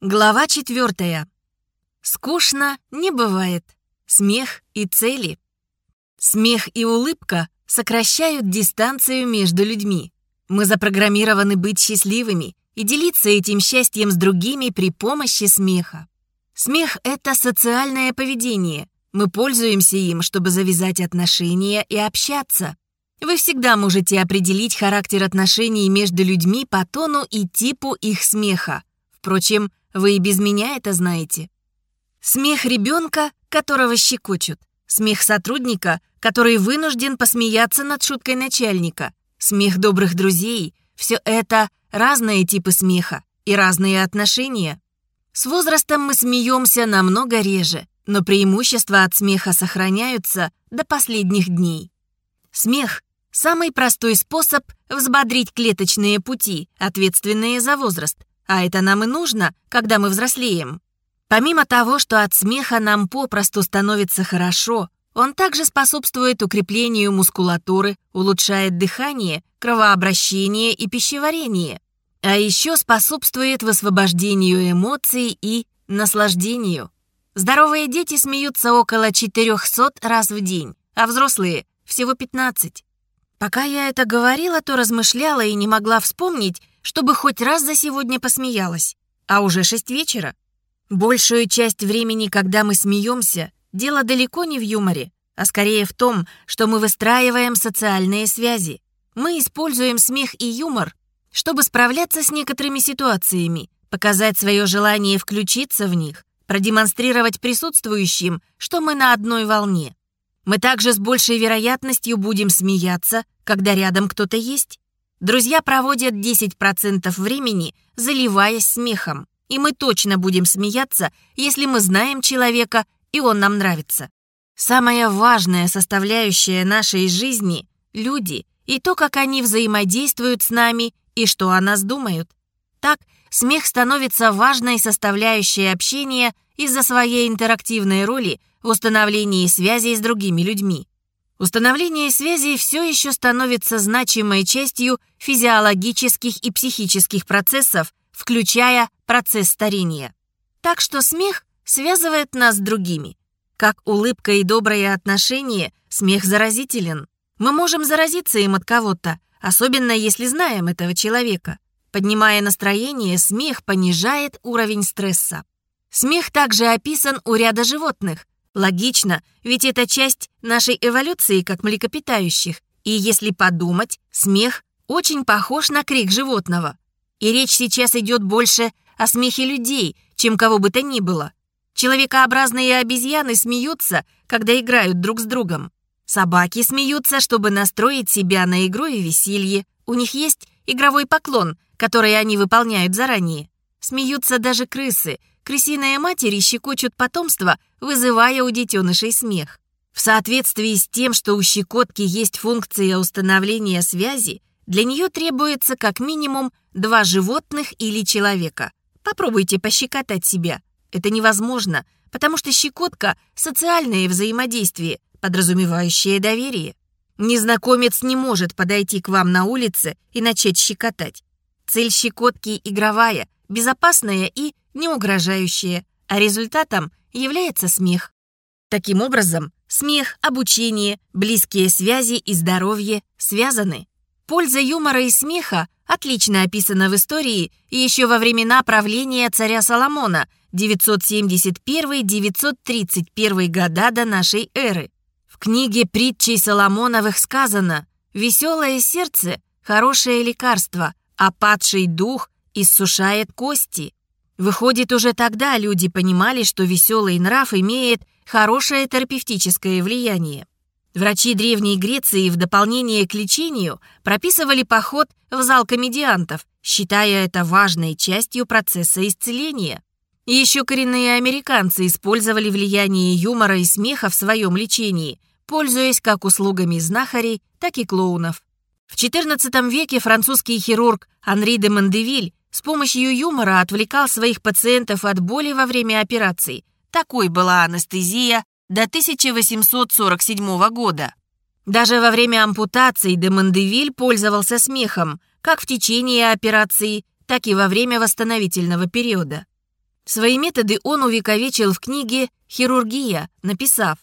Глава четвертая. Скучно не бывает. Смех и цели. Смех и улыбка сокращают дистанцию между людьми. Мы запрограммированы быть счастливыми и делиться этим счастьем с другими при помощи смеха. Смех — это социальное поведение. Мы пользуемся им, чтобы завязать отношения и общаться. Вы всегда можете определить характер отношений между людьми по тону и типу их смеха. Впрочем, вы и без меня это знаете. Смех ребенка, которого щекочут. Смех сотрудника, который вынужден посмеяться над шуткой начальника. Смех добрых друзей. Все это разные типы смеха и разные отношения. С возрастом мы смеемся намного реже, но преимущества от смеха сохраняются до последних дней. Смех – самый простой способ взбодрить клеточные пути, ответственные за возраст, а это нам и нужно, когда мы взрослеем. Помимо того, что от смеха нам попросту становится хорошо, он также способствует укреплению мускулатуры, улучшает дыхание, кровообращение и пищеварение. А еще способствует высвобождению эмоций и наслаждению. Здоровые дети смеются около 400 раз в день, а взрослые – всего 15. Пока я это говорила, то размышляла и не могла вспомнить, чтобы хоть раз за сегодня посмеялась. А уже шесть вечера. Большую часть времени, когда мы смеемся, дело далеко не в юморе, а скорее в том, что мы выстраиваем социальные связи. Мы используем смех и юмор, чтобы справляться с некоторыми ситуациями, показать свое желание включиться в них, продемонстрировать присутствующим, что мы на одной волне. Мы также с большей вероятностью будем смеяться, когда рядом кто-то есть. Друзья проводят 10% времени, заливаясь смехом. И мы точно будем смеяться, если мы знаем человека, и он нам нравится. Самая важная составляющая нашей жизни — люди и то, как они взаимодействуют с нами и что о нас думают. Так, смех становится важной составляющей общения из-за своей интерактивной роли в установлении связей с другими людьми. Установление связей все еще становится значимой частью физиологических и психических процессов, включая процесс старения. Так что смех связывает нас с другими. Как улыбка и доброе отношение, смех заразителен. Мы можем заразиться им от кого-то, особенно если знаем этого человека. Поднимая настроение, смех понижает уровень стресса. Смех также описан у ряда животных, Логично, ведь это часть нашей эволюции как млекопитающих. И если подумать, смех очень похож на крик животного. И речь сейчас идет больше о смехе людей, чем кого бы то ни было. Человекообразные обезьяны смеются, когда играют друг с другом. Собаки смеются, чтобы настроить себя на игру и веселье. У них есть игровой поклон, который они выполняют заранее. Смеются даже крысы, крысиные матери щекочут потомство, вызывая у детенышей смех. В соответствии с тем, что у щекотки есть функция установления связи, для нее требуется как минимум два животных или человека. Попробуйте пощекотать себя. Это невозможно, потому что щекотка – социальное взаимодействие, подразумевающее доверие. Незнакомец не может подойти к вам на улице и начать щекотать. Цель щекотки игровая, безопасная и не угрожающее, а результатом является смех. Таким образом, смех, обучение, близкие связи и здоровье связаны. Польза юмора и смеха отлично описана в истории еще во времена правления царя Соломона 971-931 года до нашей эры. В книге притчей Соломоновых сказано «Веселое сердце – хорошее лекарство, а падший дух иссушает кости». Выходит, уже тогда люди понимали, что веселый нрав имеет хорошее терапевтическое влияние. Врачи Древней Греции в дополнение к лечению прописывали поход в зал комедиантов, считая это важной частью процесса исцеления. Еще коренные американцы использовали влияние юмора и смеха в своем лечении, пользуясь как услугами знахарей, так и клоунов. В XIV веке французский хирург Анри де Мандевиль с помощью юмора отвлекал своих пациентов от боли во время операций. Такой была анестезия до 1847 года. Даже во время ампутаций де Мандевиль пользовался смехом, как в течение операции, так и во время восстановительного периода. Свои методы он увековечил в книге «Хирургия», написав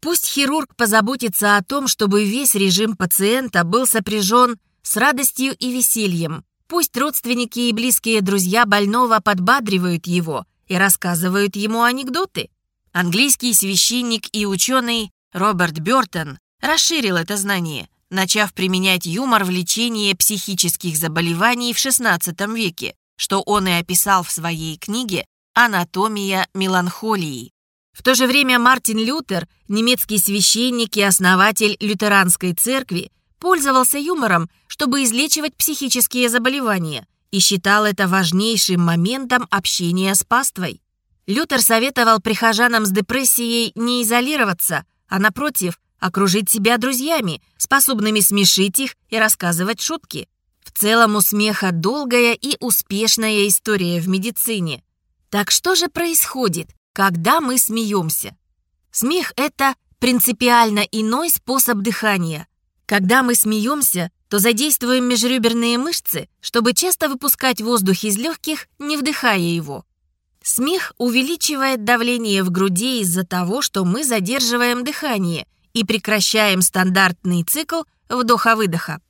«Пусть хирург позаботится о том, чтобы весь режим пациента был сопряжен с радостью и весельем. Пусть родственники и близкие друзья больного подбадривают его и рассказывают ему анекдоты». Английский священник и ученый Роберт Бёртон расширил это знание, начав применять юмор в лечении психических заболеваний в XVI веке, что он и описал в своей книге «Анатомия меланхолии». В то же время Мартин Лютер, немецкий священник и основатель лютеранской церкви, пользовался юмором, чтобы излечивать психические заболевания и считал это важнейшим моментом общения с паствой. Лютер советовал прихожанам с депрессией не изолироваться, а напротив, окружить себя друзьями, способными смешить их и рассказывать шутки. В целом у смеха долгая и успешная история в медицине. Так что же происходит, когда мы смеемся? Смех — это принципиально иной способ дыхания. Когда мы смеемся, то задействуем межреберные мышцы, чтобы часто выпускать воздух из легких, не вдыхая его. Смех увеличивает давление в груди из-за того, что мы задерживаем дыхание и прекращаем стандартный цикл вдоха-выдоха.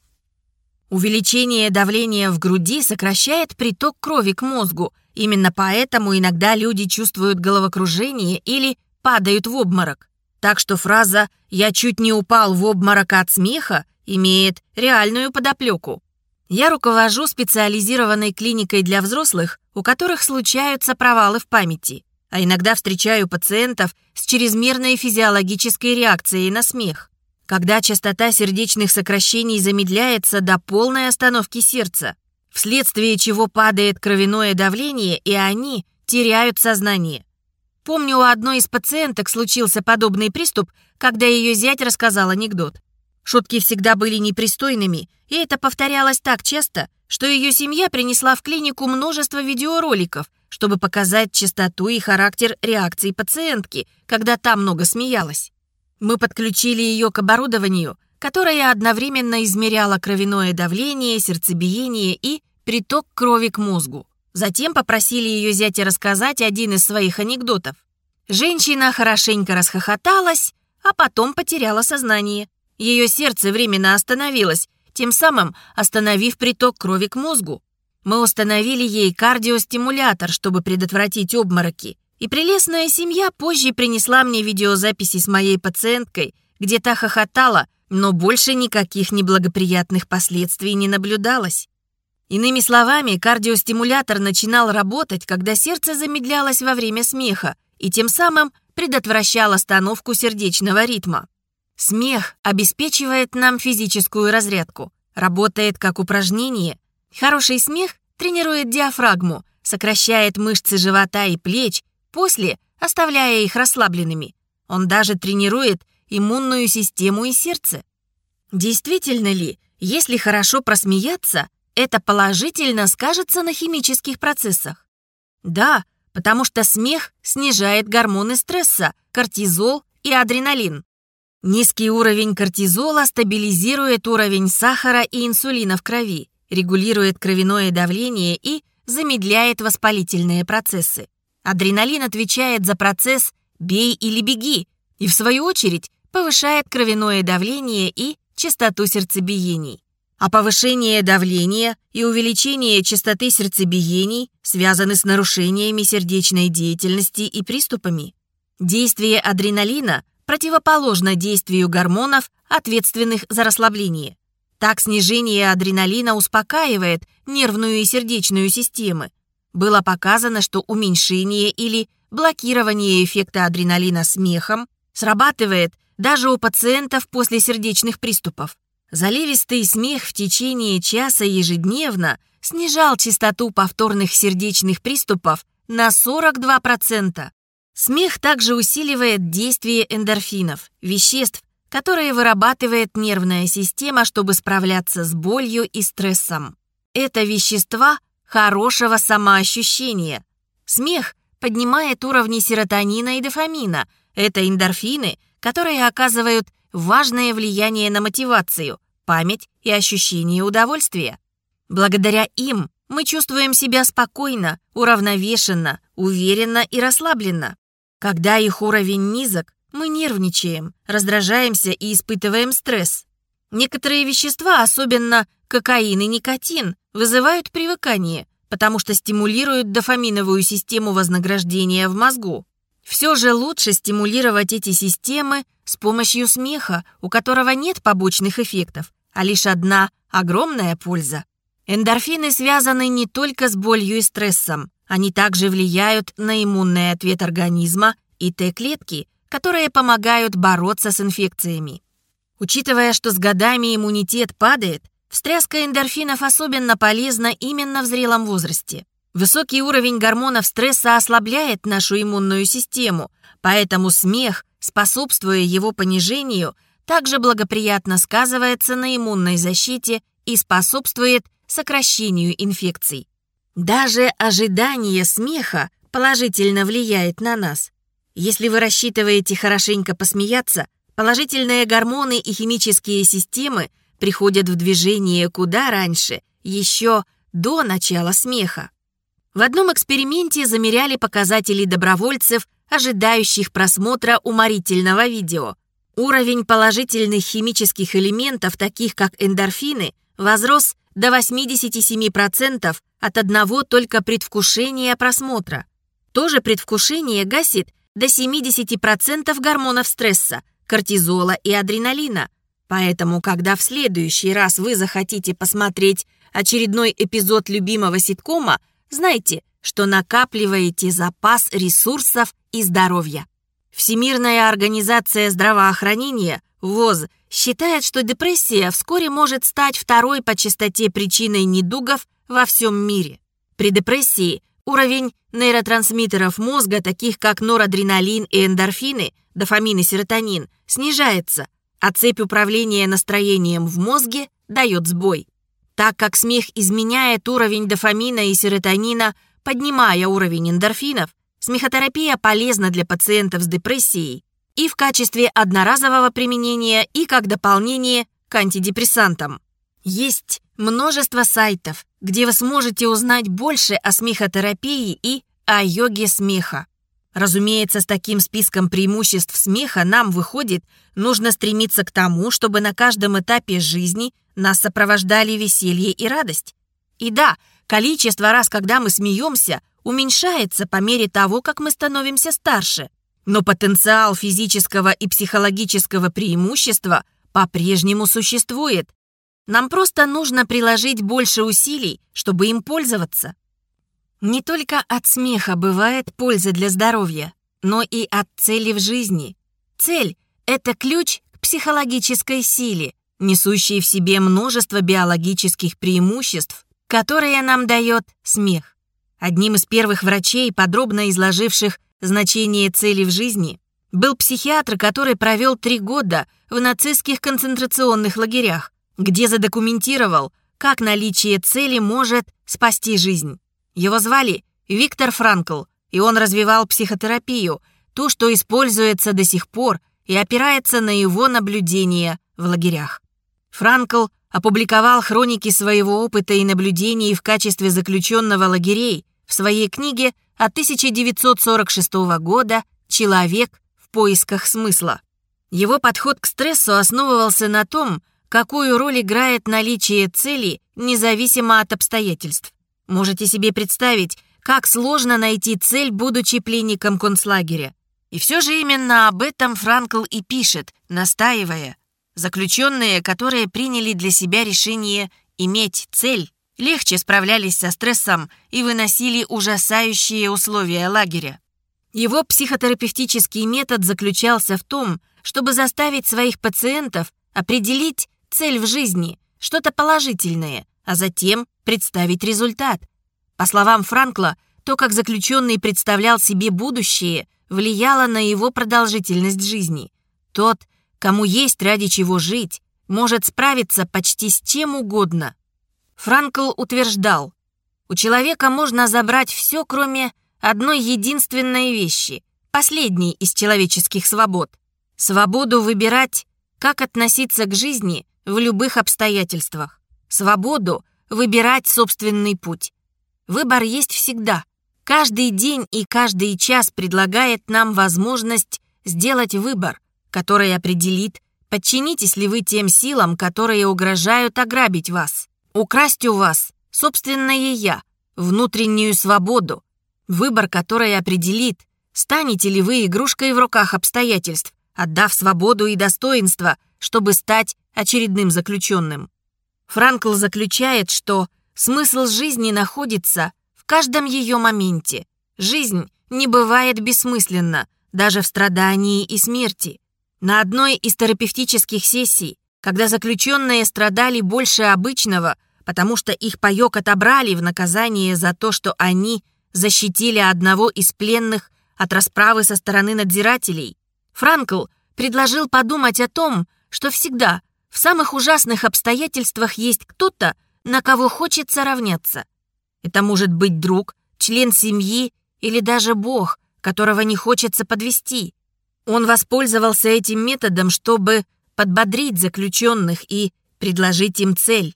Увеличение давления в груди сокращает приток крови к мозгу, Именно поэтому иногда люди чувствуют головокружение или падают в обморок. Так что фраза «я чуть не упал в обморок от смеха» имеет реальную подоплеку. Я руковожу специализированной клиникой для взрослых, у которых случаются провалы в памяти, а иногда встречаю пациентов с чрезмерной физиологической реакцией на смех, когда частота сердечных сокращений замедляется до полной остановки сердца вследствие чего падает кровяное давление, и они теряют сознание. Помню, у одной из пациенток случился подобный приступ, когда ее зять рассказал анекдот. Шутки всегда были непристойными, и это повторялось так часто, что ее семья принесла в клинику множество видеороликов, чтобы показать частоту и характер реакции пациентки, когда та много смеялась. Мы подключили ее к оборудованию, которое одновременно измеряло кровяное давление, сердцебиение и приток крови к мозгу. Затем попросили ее зятя рассказать один из своих анекдотов. Женщина хорошенько расхохоталась, а потом потеряла сознание. Ее сердце временно остановилось, тем самым остановив приток крови к мозгу. Мы установили ей кардиостимулятор, чтобы предотвратить обмороки. И прелестная семья позже принесла мне видеозаписи с моей пациенткой, где та хохотала, но больше никаких неблагоприятных последствий не наблюдалось. Иными словами, кардиостимулятор начинал работать, когда сердце замедлялось во время смеха и тем самым предотвращал остановку сердечного ритма. Смех обеспечивает нам физическую разрядку, работает как упражнение. Хороший смех тренирует диафрагму, сокращает мышцы живота и плеч, после оставляя их расслабленными. Он даже тренирует иммунную систему и сердце. Действительно ли, если хорошо просмеяться, это положительно скажется на химических процессах? Да, потому что смех снижает гормоны стресса, кортизол и адреналин. Низкий уровень кортизола стабилизирует уровень сахара и инсулина в крови, регулирует кровяное давление и замедляет воспалительные процессы. Адреналин отвечает за процесс «бей или беги» и, в свою очередь, повышает кровяное давление и частоту сердцебиений а повышение давления и увеличение частоты сердцебиений связаны с нарушениями сердечной деятельности и приступами. Действие адреналина противоположно действию гормонов, ответственных за расслабление. Так снижение адреналина успокаивает нервную и сердечную системы. Было показано, что уменьшение или блокирование эффекта адреналина смехом срабатывает даже у пациентов после сердечных приступов. Заливистый смех в течение часа ежедневно снижал частоту повторных сердечных приступов на 42%. Смех также усиливает действие эндорфинов, веществ, которые вырабатывает нервная система, чтобы справляться с болью и стрессом. Это вещества хорошего самоощущения. Смех поднимает уровни серотонина и дофамина. Это эндорфины, которые оказывают важное влияние на мотивацию, память и ощущение удовольствия. Благодаря им мы чувствуем себя спокойно, уравновешенно, уверенно и расслабленно. Когда их уровень низок, мы нервничаем, раздражаемся и испытываем стресс. Некоторые вещества, особенно кокаин и никотин, вызывают привыкание, потому что стимулируют дофаминовую систему вознаграждения в мозгу. Все же лучше стимулировать эти системы с помощью смеха, у которого нет побочных эффектов, а лишь одна огромная польза. Эндорфины связаны не только с болью и стрессом, они также влияют на иммунный ответ организма и Т-клетки, которые помогают бороться с инфекциями. Учитывая, что с годами иммунитет падает, встряска эндорфинов особенно полезна именно в зрелом возрасте. Высокий уровень гормонов стресса ослабляет нашу иммунную систему, поэтому смех, способствуя его понижению, также благоприятно сказывается на иммунной защите и способствует сокращению инфекций. Даже ожидание смеха положительно влияет на нас. Если вы рассчитываете хорошенько посмеяться, положительные гормоны и химические системы приходят в движение куда раньше, еще до начала смеха. В одном эксперименте замеряли показатели добровольцев, ожидающих просмотра уморительного видео. Уровень положительных химических элементов, таких как эндорфины, возрос до 87% от одного только предвкушения просмотра. То же предвкушение гасит до 70% гормонов стресса, кортизола и адреналина. Поэтому, когда в следующий раз вы захотите посмотреть очередной эпизод любимого ситкома, знайте, что накапливаете запас ресурсов и здоровья. Всемирная организация здравоохранения, ВОЗ, считает, что депрессия вскоре может стать второй по частоте причиной недугов во всем мире. При депрессии уровень нейротрансмиттеров мозга, таких как норадреналин и эндорфины, дофамин и серотонин, снижается, а цепь управления настроением в мозге дает сбой. Так как смех изменяет уровень дофамина и серотонина, поднимая уровень эндорфинов, смехотерапия полезна для пациентов с депрессией и в качестве одноразового применения, и как дополнение к антидепрессантам. Есть множество сайтов, где вы сможете узнать больше о смехотерапии и о йоге смеха. Разумеется, с таким списком преимуществ смеха нам, выходит, нужно стремиться к тому, чтобы на каждом этапе жизни нас сопровождали веселье и радость. И да, количество раз, когда мы смеемся, уменьшается по мере того, как мы становимся старше. Но потенциал физического и психологического преимущества по-прежнему существует. Нам просто нужно приложить больше усилий, чтобы им пользоваться. Не только от смеха бывает польза для здоровья, но и от цели в жизни. Цель — это ключ к психологической силе, несущей в себе множество биологических преимуществ, которые нам дает смех. Одним из первых врачей, подробно изложивших значение цели в жизни, был психиатр, который провел три года в нацистских концентрационных лагерях, где задокументировал, как наличие цели может спасти жизнь. Его звали Виктор Франкл, и он развивал психотерапию, ту, что используется до сих пор и опирается на его наблюдения в лагерях. Франкл опубликовал хроники своего опыта и наблюдений в качестве заключенного лагерей в своей книге от 1946 года «Человек в поисках смысла». Его подход к стрессу основывался на том, какую роль играет наличие цели независимо от обстоятельств. Можете себе представить, как сложно найти цель, будучи пленником концлагеря. И все же именно об этом Франкл и пишет, настаивая. Заключенные, которые приняли для себя решение иметь цель, легче справлялись со стрессом и выносили ужасающие условия лагеря. Его психотерапевтический метод заключался в том, чтобы заставить своих пациентов определить цель в жизни, что-то положительное, а затем представить результат. По словам Франкла, то, как заключенный представлял себе будущее, влияло на его продолжительность жизни. Тот, кому есть ради чего жить, может справиться почти с чем угодно, Франкл утверждал, у человека можно забрать все, кроме одной единственной вещи, последней из человеческих свобод. Свободу выбирать, как относиться к жизни в любых обстоятельствах. Свободу выбирать собственный путь. Выбор есть всегда. Каждый день и каждый час предлагает нам возможность сделать выбор, который определит, подчинитесь ли вы тем силам, которые угрожают ограбить вас, украсть у вас собственное «я», внутреннюю свободу, выбор, который определит, станете ли вы игрушкой в руках обстоятельств, отдав свободу и достоинство, чтобы стать очередным заключенным. Франкл заключает, что смысл жизни находится в каждом ее моменте. Жизнь не бывает бессмысленна, даже в страдании и смерти. На одной из терапевтических сессий, когда заключенные страдали больше обычного, потому что их паёк отобрали в наказание за то, что они защитили одного из пленных от расправы со стороны надзирателей, Франкл предложил подумать о том, что всегда в самых ужасных обстоятельствах есть кто-то, на кого хочется равняться. Это может быть друг, член семьи или даже Бог, которого не хочется подвести. Он воспользовался этим методом, чтобы подбодрить заключенных и предложить им цель.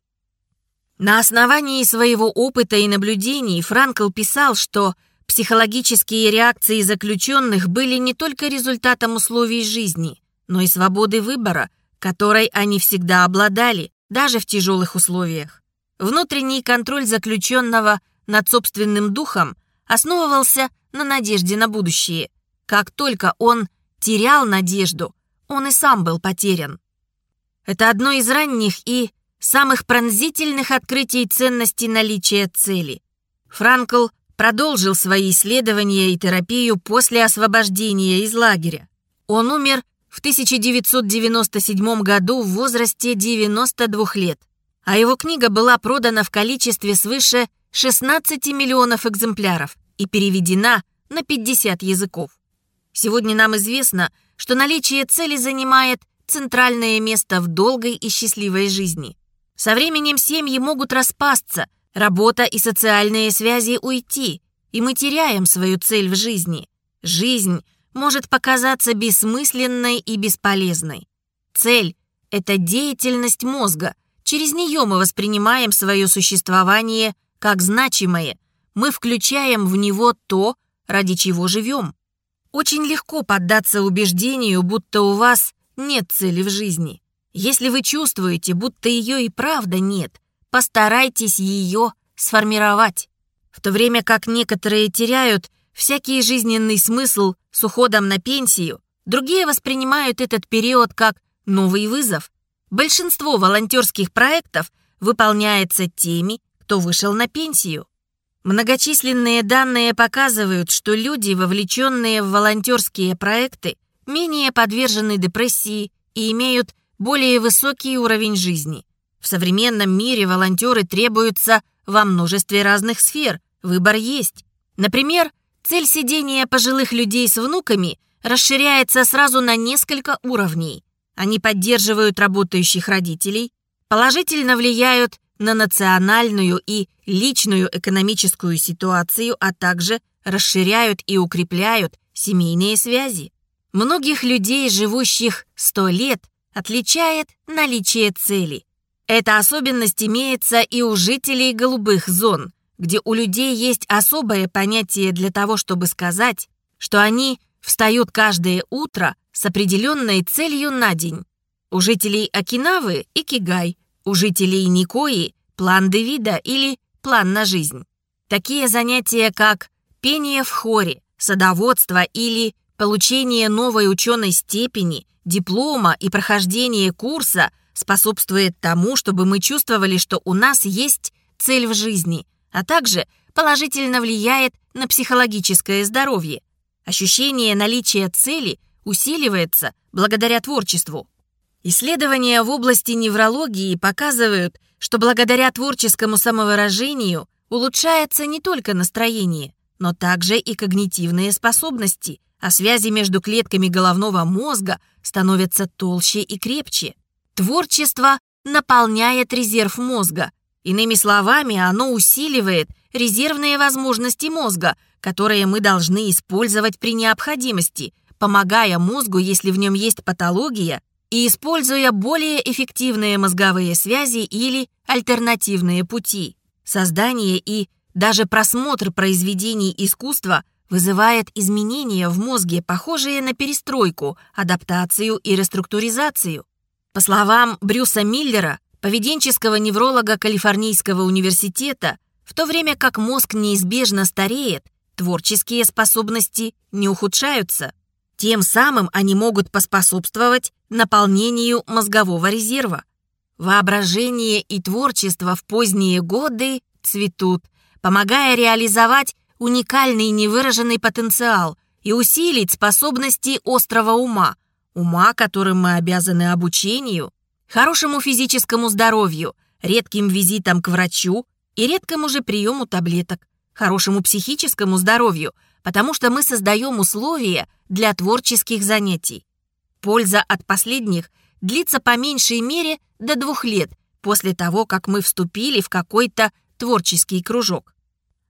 На основании своего опыта и наблюдений Франкл писал, что психологические реакции заключенных были не только результатом условий жизни, но и свободы выбора, которой они всегда обладали, даже в тяжелых условиях. Внутренний контроль заключенного над собственным духом основывался на надежде на будущее. Как только он терял надежду, он и сам был потерян. Это одно из ранних и самых пронзительных открытий ценности наличия цели. Франкл продолжил свои исследования и терапию после освобождения из лагеря. Он умер в 1997 году в возрасте 92 лет, а его книга была продана в количестве свыше 16 миллионов экземпляров и переведена на 50 языков. Сегодня нам известно, что наличие цели занимает центральное место в долгой и счастливой жизни. Со временем семьи могут распасться, работа и социальные связи уйти, и мы теряем свою цель в жизни. Жизнь может показаться бессмысленной и бесполезной. Цель — это деятельность мозга. Через нее мы воспринимаем свое существование как значимое, мы включаем в него то, ради чего живем. Очень легко поддаться убеждению, будто у вас нет цели в жизни. Если вы чувствуете, будто ее и правда нет, постарайтесь ее сформировать. В то время как некоторые теряют всякий жизненный смысл с уходом на пенсию, другие воспринимают этот период как новый вызов. Большинство волонтерских проектов выполняется теми, кто вышел на пенсию. Многочисленные данные показывают, что люди, вовлеченные в волонтерские проекты, менее подвержены депрессии и имеют более высокий уровень жизни. В современном мире волонтеры требуются во множестве разных сфер, выбор есть. Например, цель сидения пожилых людей с внуками расширяется сразу на несколько уровней. Они поддерживают работающих родителей, положительно влияют на национальную и личную экономическую ситуацию, а также расширяют и укрепляют семейные связи. Многих людей, живущих 100 лет, отличает наличие цели. Эта особенность имеется и у жителей голубых зон, где у людей есть особое понятие для того, чтобы сказать, что они встают каждое утро с определенной целью на день. У жителей Окинавы – икигай, у жителей Никои – план Девида или план на жизнь. Такие занятия, как пение в хоре, садоводство или получение новой ученой степени, диплома и прохождение курса способствует тому, чтобы мы чувствовали, что у нас есть цель в жизни, а также положительно влияет на психологическое здоровье. Ощущение наличия цели усиливается благодаря творчеству. Исследования в области неврологии показывают, что благодаря творческому самовыражению улучшается не только настроение, но также и когнитивные способности, а связи между клетками головного мозга становятся толще и крепче. Творчество наполняет резерв мозга. Иными словами, оно усиливает резервные возможности мозга, которые мы должны использовать при необходимости, помогая мозгу, если в нем есть патология, и используя более эффективные мозговые связи или альтернативные пути. Создание и Даже просмотр произведений искусства вызывает изменения в мозге, похожие на перестройку, адаптацию и реструктуризацию. По словам Брюса Миллера, поведенческого невролога Калифорнийского университета, в то время как мозг неизбежно стареет, творческие способности не ухудшаются. Тем самым они могут поспособствовать наполнению мозгового резерва. Воображение и творчество в поздние годы цветут, помогая реализовать уникальный невыраженный потенциал и усилить способности острого ума, ума, которым мы обязаны обучению, хорошему физическому здоровью, редким визитам к врачу и редкому же приему таблеток, хорошему психическому здоровью, потому что мы создаем условия для творческих занятий. Польза от последних длится по меньшей мере до двух лет после того, как мы вступили в какой-то творческий кружок.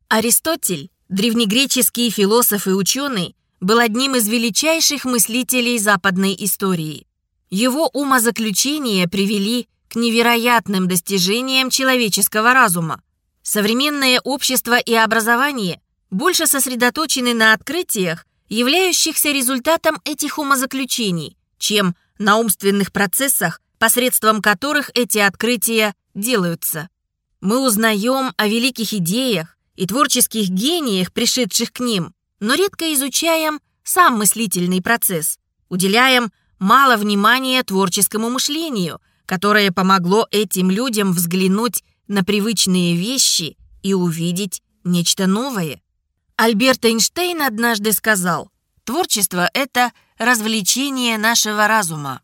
Аристотель, древнегреческий философ и ученый, был одним из величайших мыслителей западной истории. Его умозаключения привели к невероятным достижениям человеческого разума. Современное общество и образование больше сосредоточены на открытиях, являющихся результатом этих умозаключений, чем на умственных процессах, посредством которых эти открытия делаются. Мы узнаем о великих идеях и творческих гениях, пришедших к ним, но редко изучаем сам мыслительный процесс, уделяем мало внимания творческому мышлению, которое помогло этим людям взглянуть на привычные вещи и увидеть нечто новое. Альберт Эйнштейн однажды сказал, «Творчество — это развлечение нашего разума».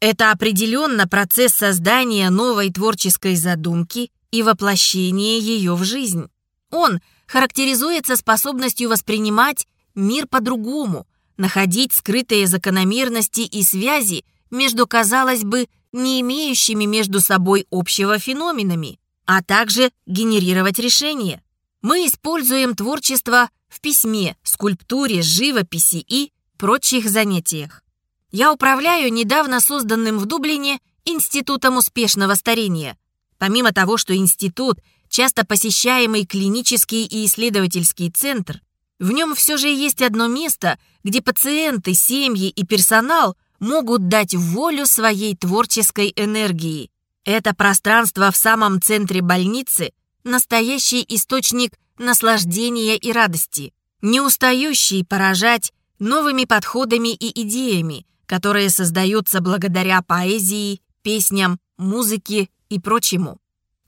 Это определенно процесс создания новой творческой задумки и воплощения ее в жизнь. Он характеризуется способностью воспринимать мир по-другому, находить скрытые закономерности и связи между, казалось бы, не имеющими между собой общего феноменами а также генерировать решения. Мы используем творчество в письме, скульптуре, живописи и прочих занятиях. Я управляю недавно созданным в Дублине Институтом успешного старения. Помимо того, что институт – часто посещаемый клинический и исследовательский центр, в нем все же есть одно место, где пациенты, семьи и персонал могут дать волю своей творческой энергии. Это пространство в самом центре больницы – настоящий источник наслаждения и радости, не устающий поражать новыми подходами и идеями, которые создаются благодаря поэзии, песням, музыке и прочему.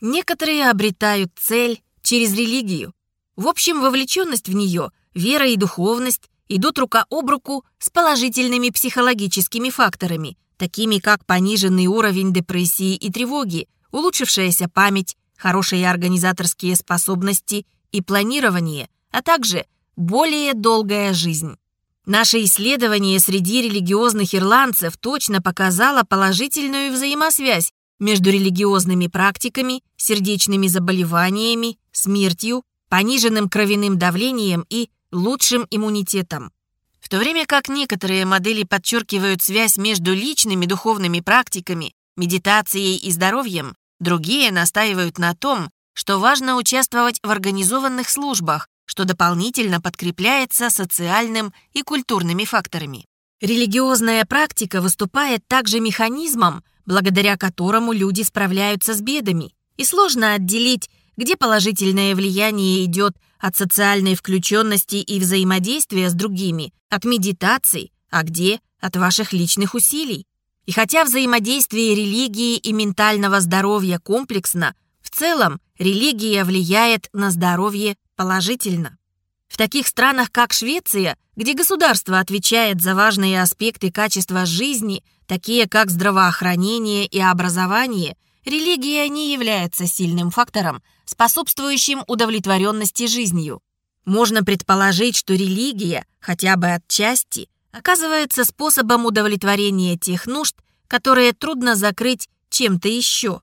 Некоторые обретают цель через религию. В общем, вовлеченность в нее, вера и духовность идут рука об руку с положительными психологическими факторами, такими как пониженный уровень депрессии и тревоги, улучшившаяся память, хорошие организаторские способности и планирование, а также более долгая жизнь. Наше исследование среди религиозных ирландцев точно показало положительную взаимосвязь между религиозными практиками, сердечными заболеваниями, смертью, пониженным кровяным давлением и лучшим иммунитетом. В то время как некоторые модели подчеркивают связь между личными духовными практиками, медитацией и здоровьем, другие настаивают на том, что важно участвовать в организованных службах, что дополнительно подкрепляется социальным и культурными факторами. Религиозная практика выступает также механизмом, благодаря которому люди справляются с бедами, и сложно отделить где положительное влияние идет от социальной включенности и взаимодействия с другими, от медитаций, а где от ваших личных усилий. И хотя взаимодействие религии и ментального здоровья комплексно, в целом религия влияет на здоровье положительно. В таких странах, как Швеция, где государство отвечает за важные аспекты качества жизни, такие как здравоохранение и образование, религия не является сильным фактором, способствующим удовлетворенности жизнью. Можно предположить, что религия, хотя бы отчасти, оказывается способом удовлетворения тех нужд, которые трудно закрыть чем-то еще.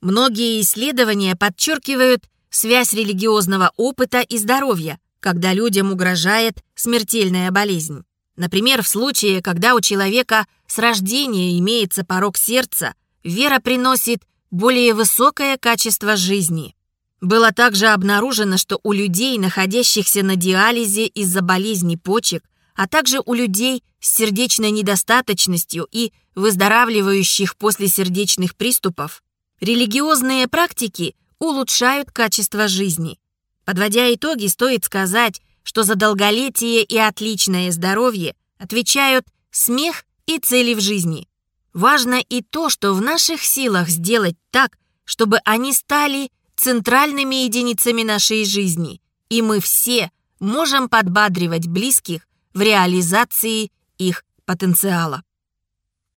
Многие исследования подчеркивают связь религиозного опыта и здоровья, когда людям угрожает смертельная болезнь. Например, в случае, когда у человека с рождения имеется порог сердца, вера приносит более высокое качество жизни. Было также обнаружено, что у людей, находящихся на диализе из-за болезни почек, а также у людей с сердечной недостаточностью и выздоравливающих после сердечных приступов, религиозные практики улучшают качество жизни. Подводя итоги, стоит сказать, что за долголетие и отличное здоровье отвечают смех и цели в жизни. Важно и то, что в наших силах сделать так, чтобы они стали центральными единицами нашей жизни, и мы все можем подбадривать близких в реализации их потенциала.